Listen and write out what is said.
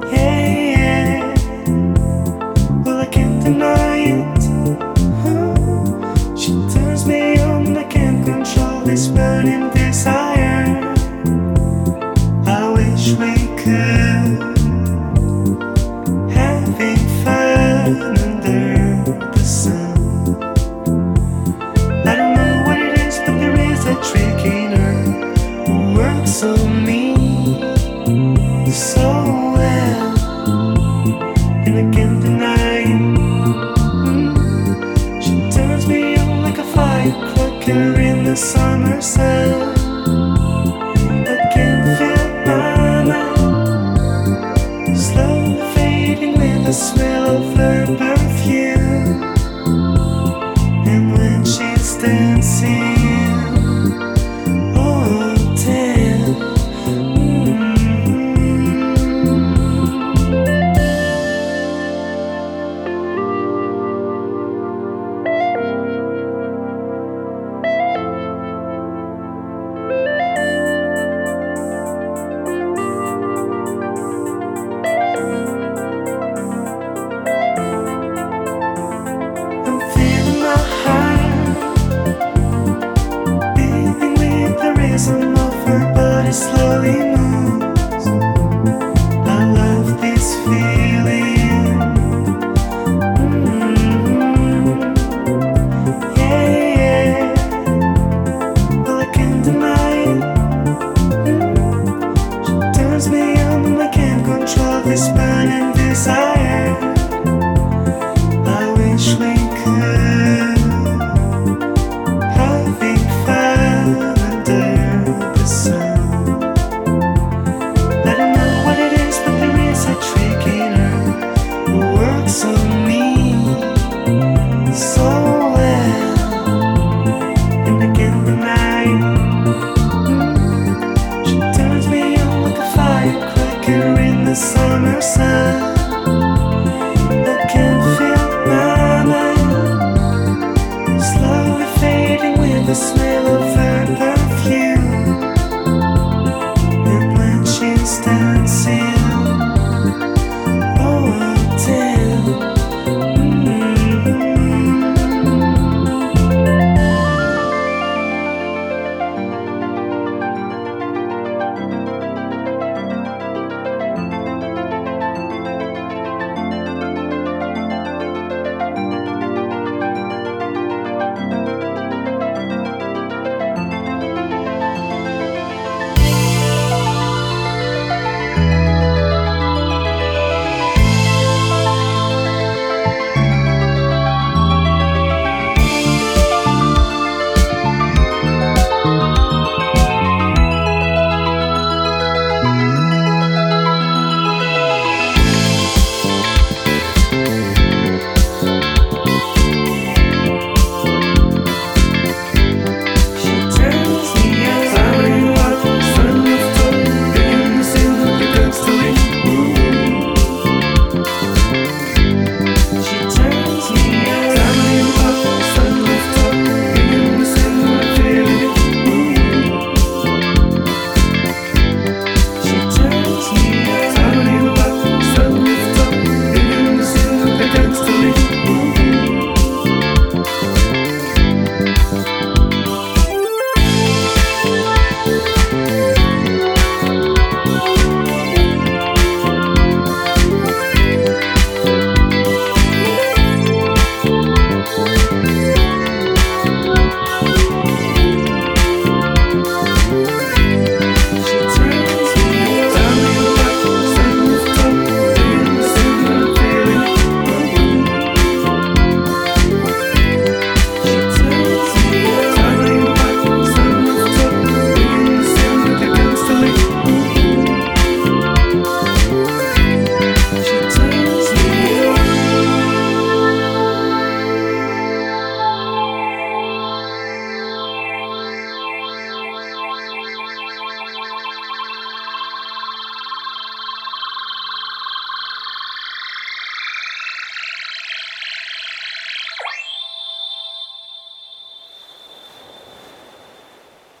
Yeah, summer sun. the way